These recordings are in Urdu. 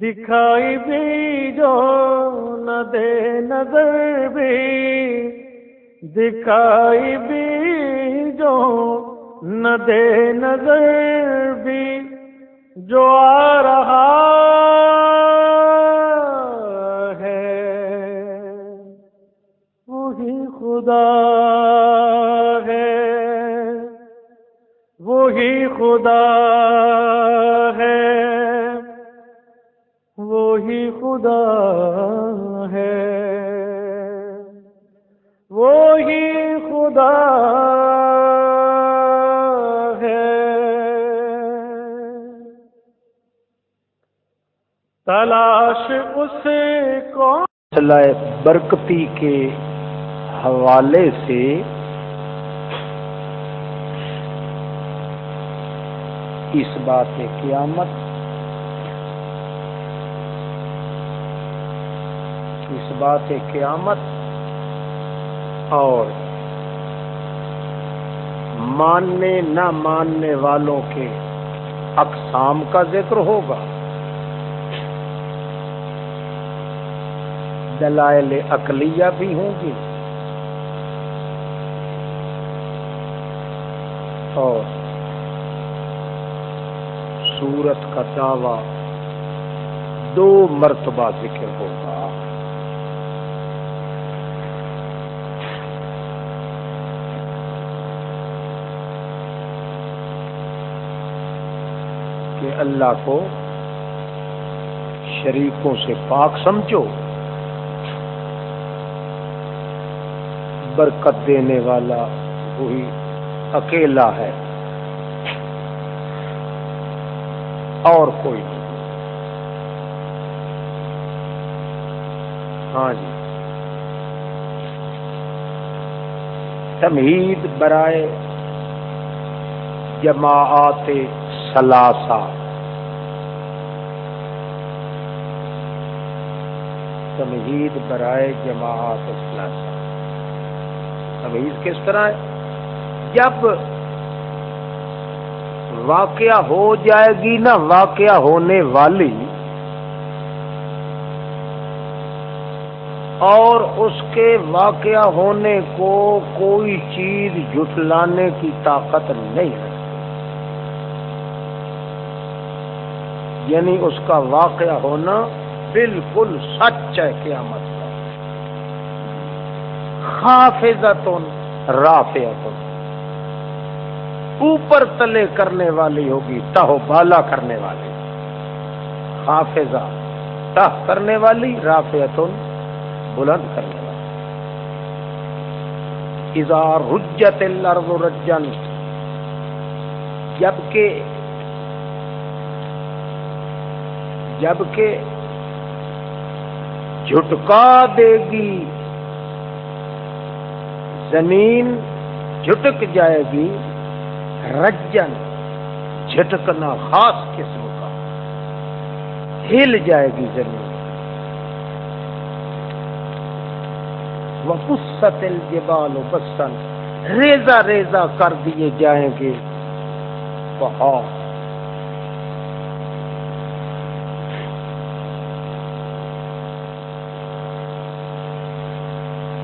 دکھائی بھی جو نہ دے نظر بھی، دکھائی بھی جو نہ دے نظر بھی، جو آ رہا ہے، وہی خدا ہے، وہی خدا ہے۔ وہی خدا ہے۔ وہی خدا ہے۔ تلاش اس کو مسئلہ برکتی کے حوالے سے۔ اس بات قیامت اس بات قیامت اور ماننے نہ ماننے والوں کے اقسام کا ذکر ہوگا۔ دلائل اقلیہ بھی ہوں گی اور سورت کا دعوی دو مرتبہ ذکر ہوگا۔ کہ اللہ کو شریکوں سے پاک سمجھو۔ برکت دینے والا وہی اکیلا ہے۔ اور کوئی نہیں۔ ہاں جی۔ تمہید برائے جماعت سلاسا تمہید برائے جماعت سلاسا تمیز کس طرح ہے؟ جب واقعہ ہو جائے گی نا، واقعہ ہونے والی، اور اس کے واقعہ ہونے کو کوئی چیز جٹلانے کی طاقت نہیں ہے یعنی اس کا واقعہ ہونا بالکل سچ ہے قیامت کا۔ خافضتن، رافعتن۔ اوپر تلے کرنے والی ہوگی تہو بالا کرنے والی۔ حافظہ تہ کرنے والی، رافعتن، بلند کرنے والی۔ اظہار رجت الارض رجن، جبکہ جبکہ جھٹکا دے گی، زمین جھٹک جائے گی، رجن جھٹکنا خاص قسم کا۔ ہل جائے گی زمین۔ وپست الجبال بسن ریزا ریزا کر دیے جائیں گے۔ پہاڑ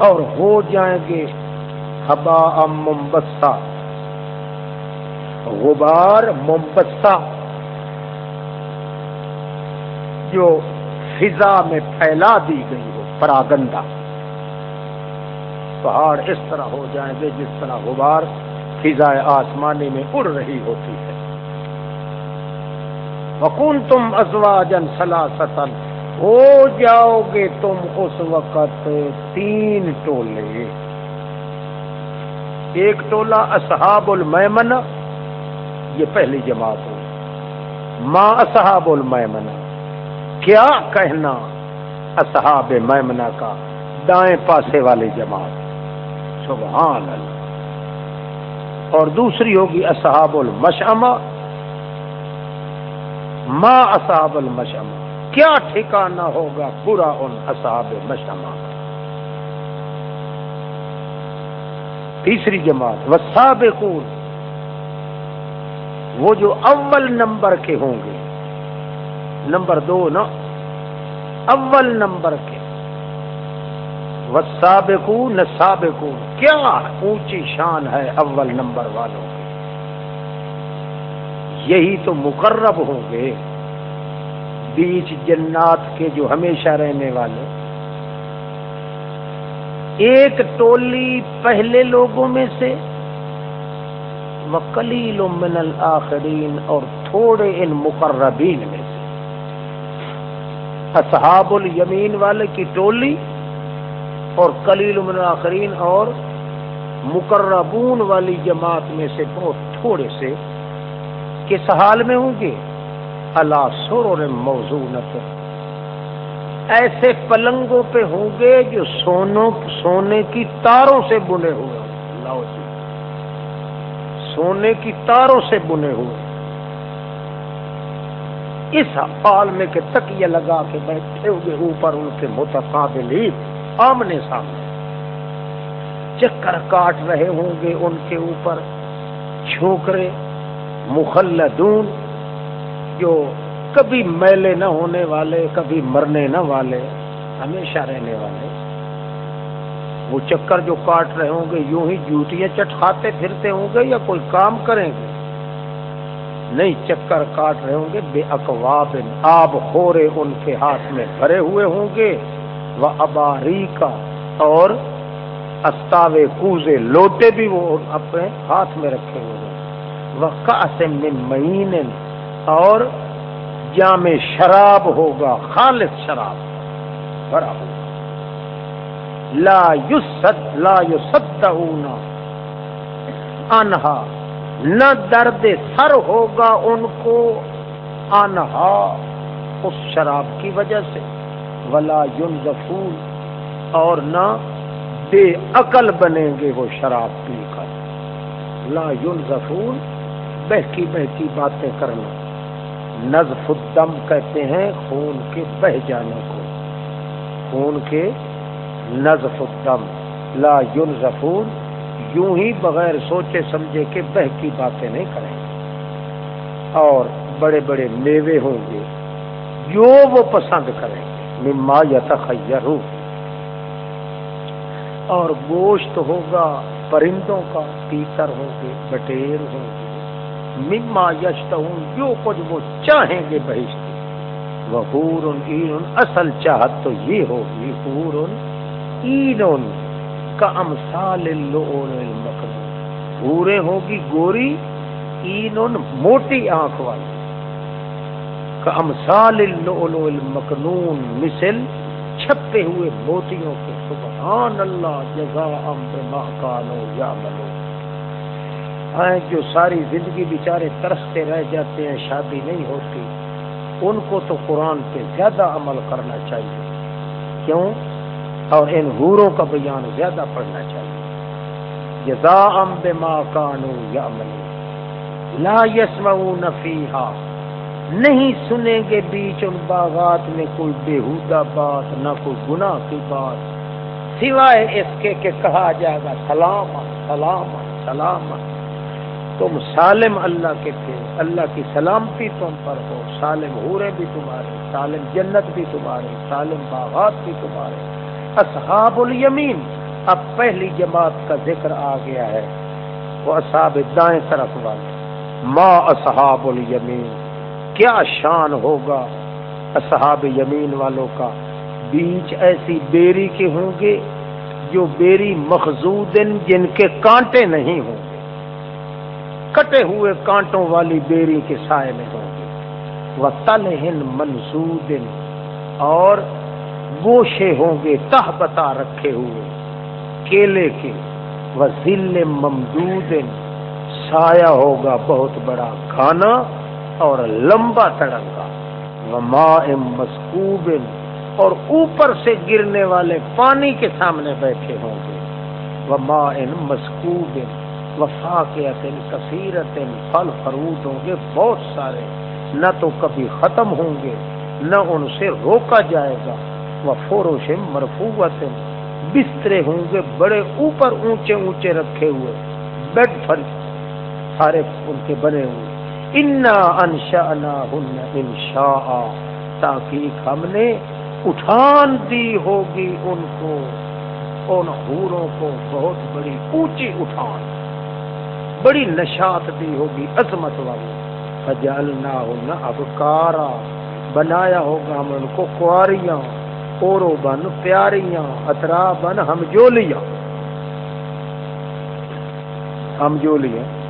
اور ہو جائیں گے ہبا ممبسا غبار ممبسا جو فضا میں پھیلا دی گئی ہو، پراگندہ۔ پہاڑ اس طرح ہو جائیں گے جس طرح غبار فضا آسمانی میں اڑ رہی ہوتی ہے۔ وکون تم ازواجن سلاستن ہو جاؤ گے تم اس وقت تین ٹولے۔ ایک ٹولہ اصحاب المیمنہ، یہ پہلی جماعت ہوئی ماں اصحاب المیمنہ، کیا کہنا اصحاب میمنہ کا دائیں پاسے والی جماعت؟ سبحان اللہ۔ اور دوسری ہوگی اصحاب المشمہ ماں اصحاب المشمہ کیا ٹھکانہ ہوگا برا ان اصحاب مشمہ کا تیسری جماعت وسابقون وہ جو اول نمبر کے ہوں گے۔ نمبر دو نا، اول نمبر کے۔ وسابقون سابقون کیا اونچی شان ہے اول نمبر والوں کی؟ یہی تو مقرب ہوں گے۔ بیچ جنات کے جو ہمیشہ رہنے والے. ایک ٹولی پہلے لوگوں میں سے وکلیل من الآخرین اور تھوڑے ان مقربین میں سے. اصحاب الیمین والے کی ٹولی اور کلیل من الآخرین اور مقربون والی جماعت میں سے بہت تھوڑے سے. کس حال میں ہوں گے؟ اللہ سر موضوع ایسے پلنگوں پہ ہوں گے جو سونوں، سونے کی تاروں سے بنے ہوئے اللہ جی سونے کی تاروں سے بنے ہوئے۔ اس حال میں کہ تکیہ لگا کے بیٹھے ہوئے اوپر ان کے متقابلین آمنے سامنے۔ چکر کاٹ رہے ہوں گے ان کے اوپر۔ چھوکرے، مخلدون جو کبھی میلے نہ ہونے والے، کبھی مرنے نہ والے، ہمیشہ رہنے والے۔ وہ چکر جو کاٹ رہے ہوں گے، یوں ہی جوتیاں چٹکاتے پھرتے ہوں گے یا کوئی کام کریں گے؟ نہیں چکر کاٹ رہے ہوں گے، بے اقواب آب خورے ان کے ہاتھ میں بھرے ہوئے ہوں گے۔ وہ اباری کا اور استاوے کوزے لوٹے بھی وہ اپنے ہاتھ میں رکھے ہوئے۔ وہ قاسم مین اور جامع شراب ہوگا، خالص شراب۔ بھرا ہوگا لا یسد لا یسد انہا، نہ درد سر ہوگا ان کو۔ انہا، اس شراب کی وجہ سے۔ ولا یون اور نہ بے عقل بنیں گے وہ شراب پی کر۔ لا یون بہکی بہکی باتیں کرنا۔ نظف الدم کہتے ہیں خون کے بہ جانے کو۔ خون کے نظف الدم۔ لا یون یوں ہی بغیر سوچے سمجھے کہ بہ کی باتیں نہیں کریں۔ گے اور بڑے بڑے میوے ہوں گے، جو وہ پسند کریں۔ گے مما یتخیر اور گوشت ہوگا، پرندوں کا، پیتر ہوں گے، بٹیر ہوں گے۔ مما یشت جو کچھ وہ چاہیں گے بہشتی۔ وہ پور اصل چاہت تو یہ ہوگی پور ان کا امسال پورے ہوگی گوری این موٹی آنکھ والی۔ کا امسال المکنون، مثل چھپے ہوئے موتیوں کے۔ سبحان اللہ جزا کانو یا ملو جو ساری زندگی بیچارے ترستے رہ جاتے ہیں، شادی نہیں ہوتی۔ ان کو تو قرآن پہ زیادہ عمل کرنا چاہیے۔ کیوں؟ اور ان حوروں کا بیان زیادہ پڑھنا چاہیے۔ جزا ام بما کانو یا ملو لا یسمعون فیہا۔ نہیں سنیں گے بیچ ان باغات میں کوئی بےحودہ بات، نہ کوئی گناہ کی بات۔ سوائے اس کے کہ کہا جائے گا سلام سلام سلام تم سالم اللہ کے تھے، اللہ کی سلامتی تم پر ہو، سالم ہورے بھی تمہارے، سالم جنت بھی تمہارے، سالم باغات بھی تمہارے۔ اصحاب الیمین، اب پہلی جماعت کا ذکر آ گیا ہے۔ وہ اصحاب دائیں طرف والے۔ ماں اصحاب الیمین، کیا شان ہوگا اصحاب یمین والوں کا۔ بیچ ایسی بیری کے ہوں گے جو بیری مخزود جن کے کانٹے نہیں ہوں۔ گے کٹے ہوئے کانٹوں والی بیری کے سائے میں ہوں گے وہ تل منسود اور گوشے ہوں گے تہ بتا رکھے ہوئے۔ کیلے کے وزل ممدود سایہ ہوگا بہت بڑا کھانا اور لمبا تڑنگا۔ وماء مسکوب اور اوپر سے گرنے والے پانی کے سامنے بیٹھے ہوں گے۔ وماء مسکوب وفاقیت کثیرت پھل فروٹ ہوں گے، بہت سارے۔ نہ تو کبھی ختم ہوں گے، نہ ان سے روکا جائے گا۔ وہ فوروش مرفوت بسترے ہوں گے، بڑے اوپر اونچے اونچے رکھے ہوئے، بیڈ پر سارے ان کے بنے ہوئے۔ انا انشا ہن انشا تاکہ ہم نے اٹھان دی ہوگی ان کو، ان حوروں کو، بہت بڑی اونچی اٹھان۔ بڑی نشات دی ہوگی، عظمت والی۔ فجالنا ہونا اب کارا بنایا ہوگا ہم ان کو کواریاں اورو بن پیاریاں، اترا بن ہمجولیاں۔ ہمجولیاں۔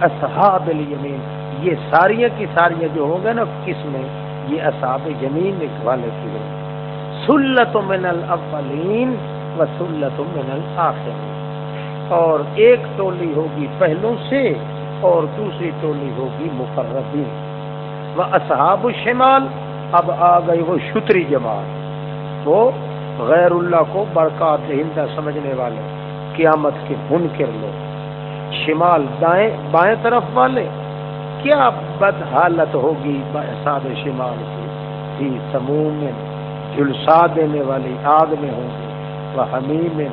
اصحاب الیمین یہ ساریاں کی ساریاں جو ہوں گے نا کس میں یہ اصحاب یمین والے کی ہوں سلت من الاولین و سلت من الاخرین اور ایک ٹولی ہوگی پہلوں سے اور دوسری ٹولی ہوگی مقربین۔ و اصحاب الشمال، اب آ گئی وہ شتری جماعت وہ غیر اللہ کو برکات دہندہ سمجھنے والے، قیامت کے منکر لوگ۔ شمال دائیں، بائیں طرف والے، کیا بد حالت ہوگی ساد شمال کی؟ تھی سموم میں جلسا دینے والی آگ میں ہوں گے وہ حمیم میں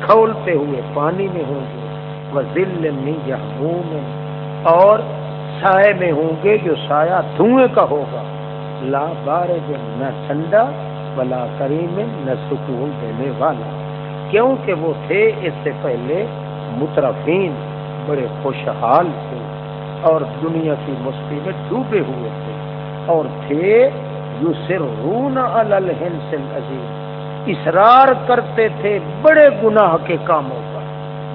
کھولتے ہوئے پانی میں ہوں گے وہ ذل میں یا اور سائے میں ہوں گے جو سایہ دھوئیں کا ہوگا۔ لا بار نہ ٹھنڈا بلا کریم نہ سکون دینے والا۔ کیونکہ وہ تھے اس سے پہلے مترفین، بڑے خوشحال تھے اور دنیا کی مستی میں ڈوبے ہوئے تھے۔ اور تھے یو سر رون عظیم اسرار کرتے تھے، بڑے گناہ کے کاموں کا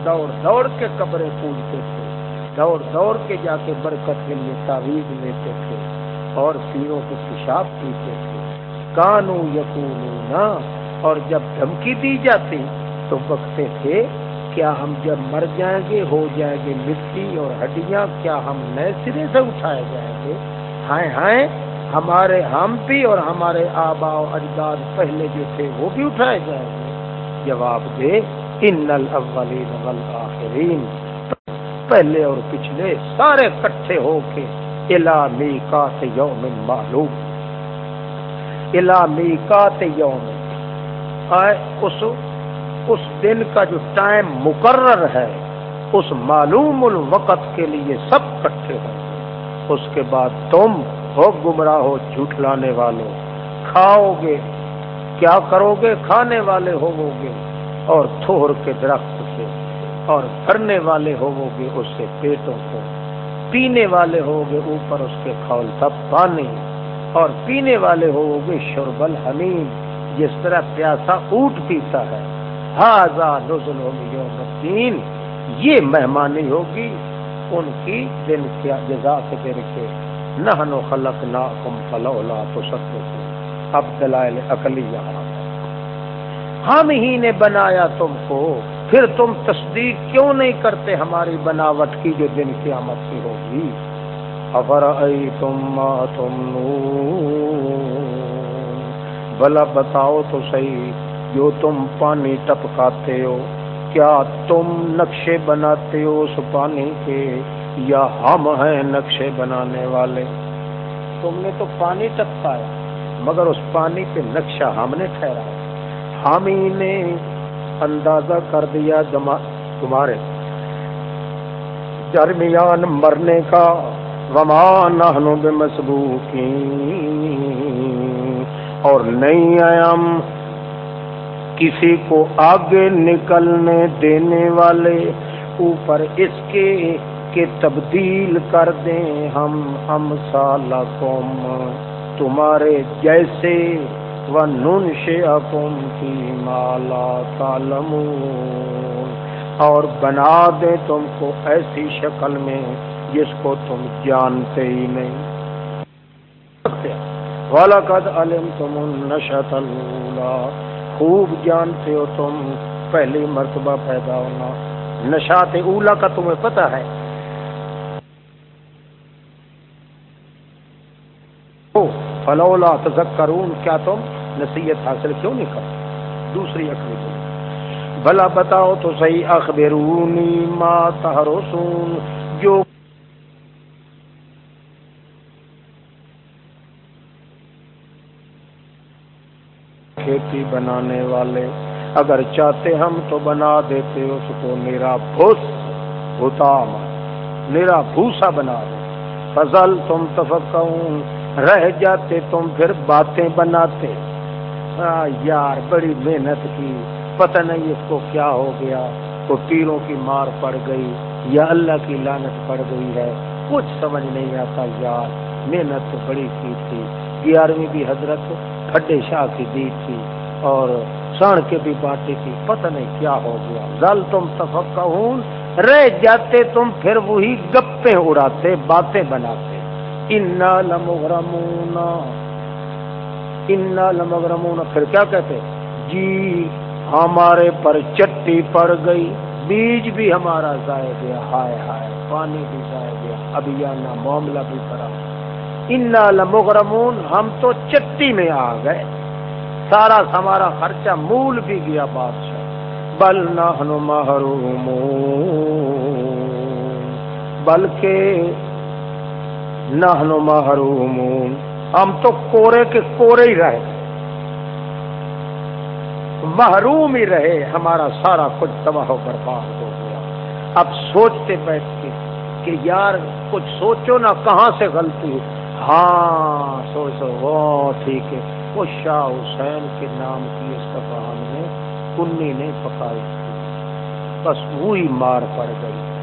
دوڑ دوڑ کے قبریں پوجتے تھے۔ دوڑ دوڑ کے جا کے برکت کے لیے تعویذ لیتے تھے اور پیروں کے پیشاب پیتے تھے۔ کانو یقون اور جب دھمکی دی جاتی تو بکتے تھے، کیا ہم جب مر جائیں گے، ہو جائیں گے مٹی اور ہڈیاں، کیا ہم نئے سرے سے اٹھائے جائیں گے؟ ہائے ہائے ہمارے ہم بھی اور ہمارے آبا و اجداد پہلے جو تھے وہ بھی اٹھائے جائیں گے۔ جواب دے، ان الاولین والآخرین، پہلے اور پچھلے سارے کٹھے ہو کے الا میقات یوم معلوم۔ الا میقات یوم۔ آئے، اس اس دن کا جو ٹائم مقرر ہے، اس معلوم الوقت کے لیے سب کٹھے ہوں گے۔ اس کے بعد تم ہو گمراہ ہو جھوٹ لانے والے۔ کھاؤ گے کیا کرو گے کھانے والے ہوو گے اور تھوڑ کے درخت سے۔ اور کرنے والے ہوو گے اس سے۔ پیٹوں کو پینے والے ہو گے اوپر اس کے کھول تھا پانی۔ اور پینے والے ہو گے شربل حمیم جس طرح پیاسا اونٹ پیتا ہے۔ یوم الدین۔ یہ مہمانی ہوگی۔ ان کی دن کیا جزا کے دن کے نہ خلق نہ فلولا تو اب دلائل اکلی ہم ہی نے بنایا تم کو۔ پھر تم تصدیق کیوں نہیں کرتے ہماری بناوٹ کی جو دن قیامت کی ہوگی؟ ابر تم تم بلا بتاؤ تو صحیح جو تم پانی ٹپکاتے ہو۔ کیا تم نقشے بناتے ہو اس پانی کے؟ یا ہم ہیں نقشے بنانے والے۔ تم نے تو پانی ٹپکایا مگر اس پانی پہ نقشہ ہم نے ٹھہرا ہم ہی نے اندازہ کر دیا تمہارے درمیان مرنے کا۔ وما نہنو بے اور نہیں آیا ہم کسی کو آگے نکلنے دینے والے۔ اوپر اس کے کہ تبدیل کر دیں ہم ہم قوم، تمہارے جیسے و ننش اکم کی مالا تالم اور بنا دیں تم کو ایسی شکل میں جس کو تم جانتے ہی نہیں۔ وَلَقَدْ عَلِمْتُمُ النَّشَةَ الْأُولَى۔ خوب جانتے ہو تم، پہلی مرتبہ پیدا ہونا۔ نشات اولا کا تمہیں پتہ ہے۔ فلولا تذکرون، کیا تم نصیحت حاصل کیوں نہیں کر دوسری اکلی بلا بتاؤ تو صحیح، اخبرونی ما تحرسون جو کھیتی بنانے والے، اگر چاہتے ہم تو بنا دیتے، اس کو میرا بھوس ہوتا میرا بھوسا بنا دے فضل تم تفکون رہ جاتے تم پھر باتیں بناتے۔ یار، بڑی محنت کی۔ پتہ نہیں اس کو کیا ہو گیا۔ تو تیروں کی مار پڑ گئی یا اللہ کی لانت پڑ گئی ہے۔ کچھ سمجھ نہیں آتا یار، محنت تو بڑی کی تھی۔ گیارہویں بھی حضرت کھڈے شاہ کی دی تھی اور سڑ کے بھی بانٹی تھی پتہ نہیں کیا ہو گیا۔ گل تم تفق رہ جاتے تم پھر وہی گپے اڑاتے، باتیں بناتے۔ انا لمغرمونا انا لمغرمونا پھر کیا کہتے جی ہمارے پر چٹی پڑ گئی، بیج بھی ہمارا ضائع گیا، ہائے ہائے، پانی بھی ضائع گیا ابھی نہ معاملہ بھی کرا انا لمغرمون، ہم تو چٹی میں آ گئے۔ سارا ہمارا خرچہ مول بھی گیا بادشاہ۔ بل نہ محروم بلکہ نہ محروم ہم تو کورے کے کورے ہی رہے۔ محروم ہی رہے، ہمارا سارا کچھ تباہ و برباد ہو گیا۔ اب سوچتے بیٹھ کے کہ یار، کچھ سوچو نا، کہاں سے غلطی ہاں سوچو وہ ٹھیک ہے۔ وہ شاہ حسین کے نام کی اس دفعہ ہم نے کنی نے پکائی۔ بس وہی مار پڑ گئی۔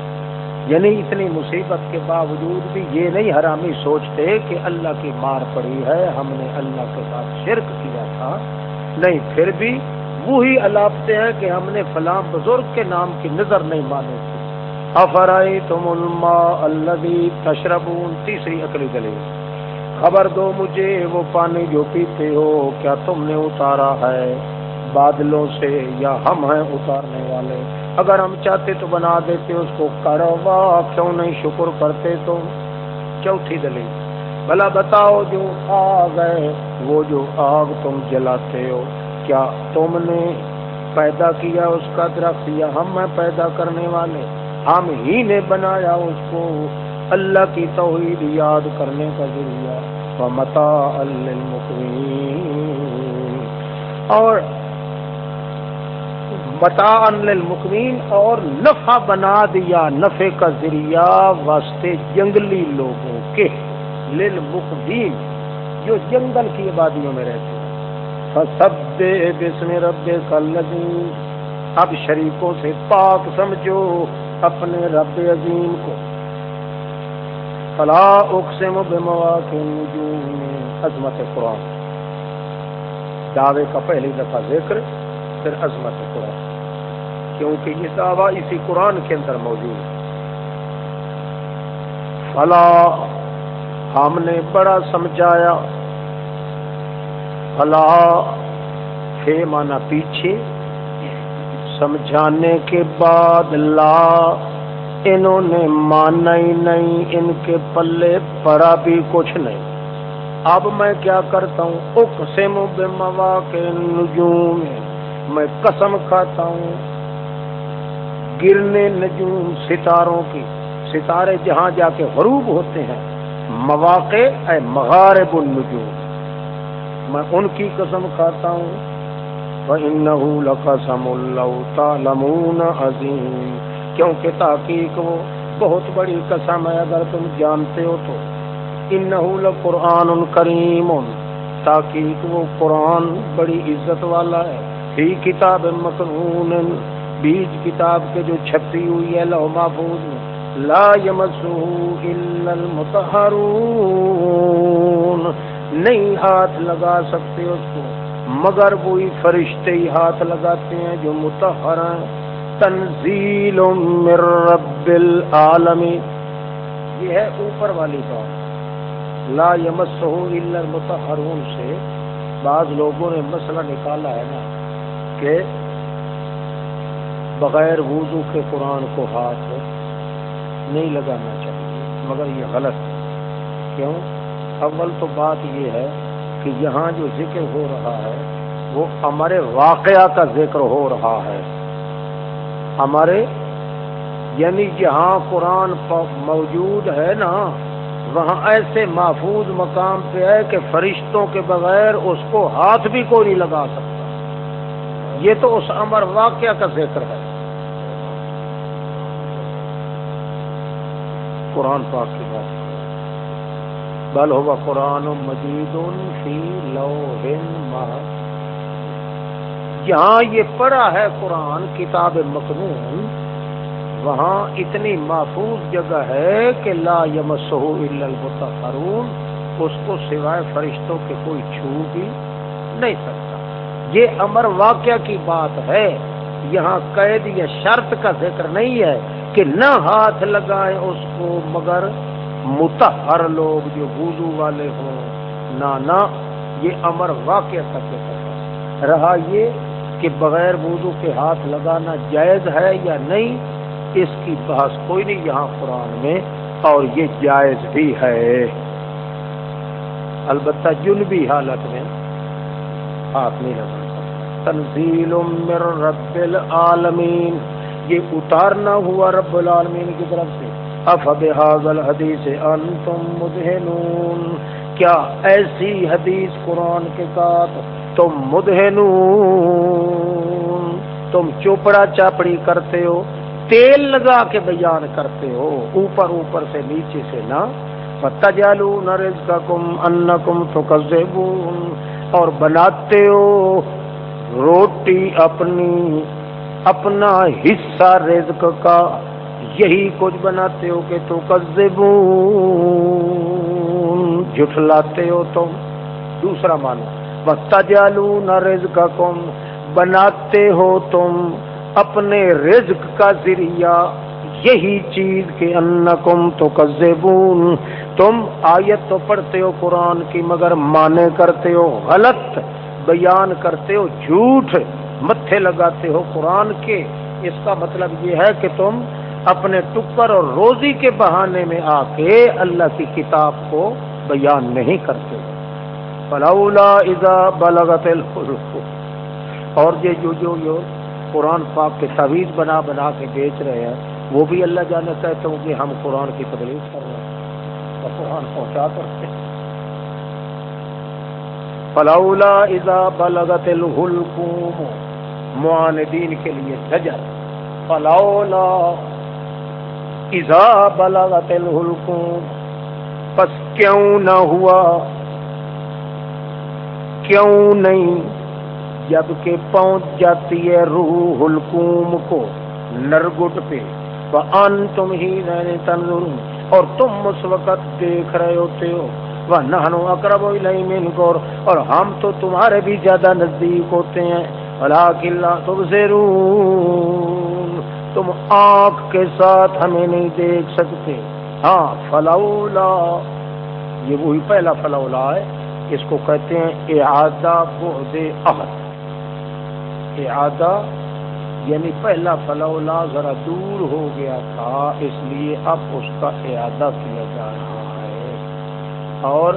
یعنی اتنی مصیبت کے باوجود بھی یہ نہیں حرامی سوچتے کہ اللہ کی مار پڑی ہے، ہم نے اللہ کے ساتھ شرک کیا تھا۔ نہیں، پھر بھی وہی الاپتے ہیں کہ ہم نے فلاں بزرگ کے نام کی نظر نہیں مانی تھی افرائی تم الما اللہ تشربون، تیسری اکلی دلیل۔ خبر دو مجھے، وہ پانی جو پیتے ہو، کیا تم نے اتارا ہے؟ بادلوں سے یا ہم ہیں اتارنے والے؟ اگر ہم چاہتے تو بنا دیتے اس کو کروا کیوں نہیں شکر کرتے تو؟ چوتھی دلیل، بھلا بتاؤ جو آگ ہے، وہ جو آگ تم جلاتے ہو، کیا تم نے پیدا کیا اس کا درخت یا ہم ہیں پیدا کرنے والے؟ ہم ہی نے بنایا اس کو۔ اللہ کی توحید یاد کرنے کا ذریعہ۔ متا اور متا المکمین اور نفع بنا دیا، نفع کا ذریعہ واسطے جنگلی لوگوں کے للمقوین جو جنگل کی آبادیوں میں رہتے ہیں۔ سب بسم رب کلین اب شریکوں سے پاک سمجھو اپنے رب عظیم کو۔ فلا اقسم بمواقع النجوم، عظمت قرآن۔ دعوے کا پہلی دفعہ ذکر، پھر عظمت قرآن۔ کیونکہ یہ دعویٰ اسی قرآن کے اندر موجود ہے فلا، ہم نے بڑا سمجھایا۔ فلا فے مانا پیچھے۔ سمجھانے کے بعد لا، انہوں نے مانا ہی نہیں، ان کے پلے پڑا بھی کچھ نہیں۔ اب میں کیا کرتا ہوں؟ اقسم بموا کے نجوم میں قسم کھاتا ہوں۔ گرنے نجوم ستاروں کی، ستارے جہاں جا کے غروب ہوتے ہیں، مواقع اے مغارب النجوم۔ میں ان کی قسم کھاتا ہوں۔ وَإِنَّهُ لَقَسَمُ اللَّهُ تَعْلَمُونَ عَظِيمٌ۔ کیونکہ تحقیق وہ بہت بڑی قسم ہے، اگر تم جانتے ہو تو۔ ان قرآن کریم تحقیق وہ قرآن بڑی عزت والا ہے۔ فی کتاب مقرون بیج کتاب کے جو چھپی ہوئی ہے لو محفوظ میں، لا الا المتحرون نہیں ہاتھ لگا سکتے اس کو، مگر وہی فرشتے ہی ہاتھ لگاتے ہیں جو متحر ہیں۔ تنزیل من رب العالمین۔ یہ ہے اوپر والی بات۔ لا یمسہ الا المتحرون سے بعض لوگوں نے مسئلہ نکالا ہے نا کہ بغیر وضو کے قرآن کو ہاتھ نہیں لگانا چاہیے۔ مگر یہ غلط ہے۔ کیوں؟ اول تو بات یہ ہے کہ یہاں جو ذکر ہو رہا ہے، وہ ہمارے واقعہ کا ذکر ہو رہا ہے۔ ہمارے یعنی جہاں قرآن موجود ہے نا، وہاں ایسے محفوظ مقام پہ ہے کہ فرشتوں کے بغیر اس کو ہاتھ بھی کوئی نہیں لگا سکتا۔ یہ تو اس امر واقعہ کا ذکر ہے۔ قرآن پاک کی بات۔ بل ہوگا قرآن و مجید فی لو جہاں یہ پڑا ہے قرآن کتاب مقنون۔ وہاں اتنی محفوظ جگہ ہے کہ لا یمسہ الا المتطہرون، اس کو سوائے فرشتوں کے کوئی چھو بھی نہیں سکتا۔ یہ امر واقعہ کی بات ہے۔ یہاں قید یا شرط کا ذکر نہیں ہے۔ کہ نہ ہاتھ لگائے اس کو، مگر متحر لوگ جو وضو والے ہوں۔ نہ نہ، یہ امر واقعہ کا ذکر ہے۔ رہا یہ کہ بغیر وضو کے ہاتھ لگانا جائز ہے یا نہیں، اس کی بحث کوئی نہیں یہاں قرآن میں، اور یہ جائز بھی ہے۔ البتہ جنبی حالت میں ہاتھ نہیں لگا تنزیل من رب العالمین۔ یہ اتارنا ہوا رب العالمین کی طرف سے۔ افب حاضل حدیث انتم مدہنون۔ کیا ایسی حدیث قرآن کے ساتھ تم مدہنون؟ تم چوپڑا چاپڑی کرتے ہو، تیل لگا کے بیان کرتے ہو، اوپر اوپر سے نیچے سے نہ۔ تجالون رزقکم انکم تکذبون۔ اور بناتے ہو روٹی اپنی۔ اپنا حصہ رزق کا یہی کچھ بناتے ہو کہ تو کذبون جھٹلاتے ہو تم، دوسرا مانو تجالون رزقکم بناتے ہو تم اپنے رزق کا ذریعہ، یہی چیز کے انکم تو کذبون تم آیت تو پڑھتے ہو قرآن کی مگر مانے کرتے ہو غلط، بیان کرتے ہو جھوٹ متھے لگاتے ہو قرآن کے، اس کا مطلب یہ ہے کہ تم اپنے ٹکر اور روزی کے بہانے میں آ کے اللہ کی کتاب کو بیان نہیں کرتے۔ فلولا اذا بلغت اور یہ جو جو جو قرآن پاک کے تعویذ بنا بنا کے بیچ رہے ہیں، وہ بھی اللہ جانے کہتے ہوں کہ ہم قرآن کی تبلیغ کر رہے ہیں۔ اور قرآن پہنچا کرتے فلولا اذا بلغت الحلقوم معاندین کے لیے زجر فلولا اذا بلغت الحلقوم پس کیوں نہ ہوا کیوں نہیں؟ جبکہ پہنچ جاتی ہے روح القوم کو نرگٹ پہ۔ ان تم ہی رہنے تنظر اور تم اس وقت دیکھ رہے ہوتے ہو۔ وہ نہنو اکرب من کو اور ہم تو تمہارے بھی زیادہ نزدیک ہوتے ہیں۔ اللہ تم سے تم آنکھ کے ساتھ ہمیں نہیں دیکھ سکتے۔ ہاں فلولا، یہ وہی پہلا فلولا ہے۔ اس کو کہتے ہیں اعادہ بعد عہد اعادہ یعنی پہلا فلولا ذرا دور ہو گیا تھا، اس لیے اب اس کا اعادہ کیا جا رہا ہے۔ اور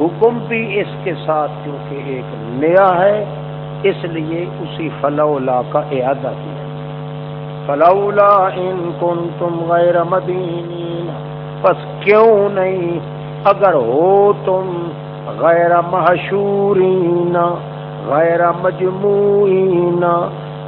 حکم بھی اس کے ساتھ، کیونکہ ایک نیا ہے۔ اس لیے اسی فلولا کا اعادہ کیا۔ فلولا ان کن تم غیر مدین بس کیوں نہیں؟ اگر ہو تم غیر محشورین، غیر مجموعین،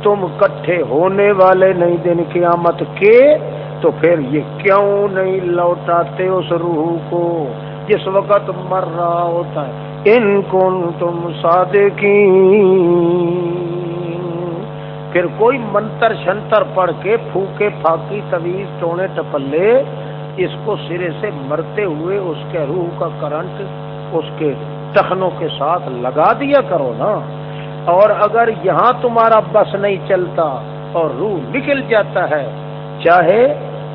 تم کٹھے ہونے والے نہیں دن قیامت کے، تو پھر یہ کیوں نہیں لوٹاتے اس روح کو؟ جس وقت مر رہا ہوتا ہے۔ ان کن تم سادے کی پھر کوئی منتر شنتر پڑھ کے پھوکے پھاکی طویز ٹونے ٹپلے، اس کو سرے سے مرتے ہوئے اس کے روح کا کرنٹ اس کے ٹخنوں کے ساتھ لگا دیا کرو نا۔ اور اگر یہاں تمہارا بس نہیں چلتا اور روح نکل جاتا ہے، چاہے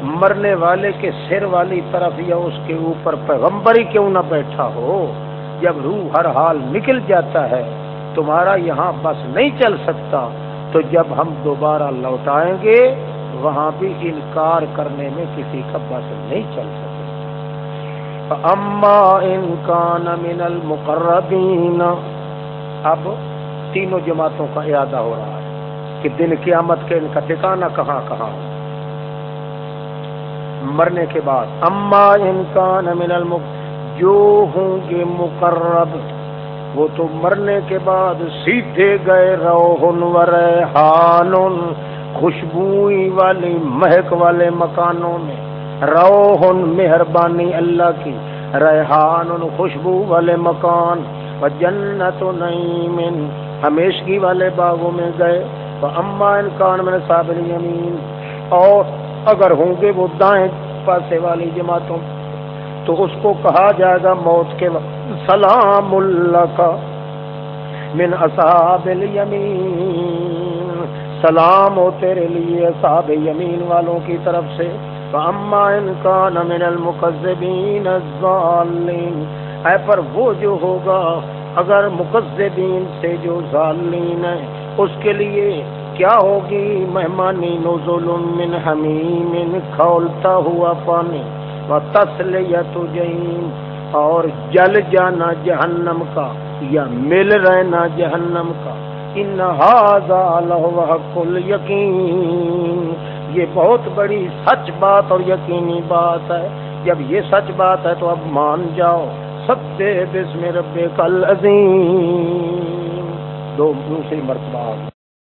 مرنے والے کے سر والی طرف یا اس کے اوپر پیغمبر ہی کیوں نہ بیٹھا ہو۔ جب روح ہر حال نکل جاتا ہے، تمہارا یہاں بس نہیں چل سکتا۔ تو جب ہم دوبارہ لوٹائیں گے، وہاں بھی انکار کرنے میں کسی کا بس نہیں چل سکے اما انکان من المقربین اب تینوں جماعتوں کا ارادہ ہو رہا ہے کہ دن قیامت کے ان کا ٹھکانا کہاں کہاں مرنے کے بعد اما انکان من المق جو ہوں گے مقرب، وہ تو مرنے کے بعد سیدھے گئے روحن و ریحان خوشبوئی والی، مہک والے مکانوں میں۔ روحن مہربانی اللہ کی، ریحان، خوشبو والے مکان۔ و جنت و نعیم، ہمیشگی والے باغوں میں گئے۔ وہ اما انکان میں صابر یمین اور اگر ہوں گے وہ دائیں پاسے والی جماعتوں تو اس کو کہا جائے گا موت کے وقت، سلام اللہ کا من اصحاب الیمین، سلام ہو تیرے لیے اصحاب یمین والوں کی طرف سے۔ اما ان کا من المقذبین الظالین اے پر وہ جو ہوگا، اگر مقذبین سے جو ظالین ہے اس کے لیے کیا ہوگی؟ مہمانی نزول من حمیم، کھولتا ہوا پانی۔ تسلیت جہیم اور جل جانا جہنم کا یا مل رہنا جہنم کا۔ ان کل یقین یہ بہت بڑی سچ بات اور یقینی بات ہے۔ جب یہ سچ بات ہے تو اب مان جاؤ۔ سب سے بسم رب کل عظیم دو دوسری مرتبہ۔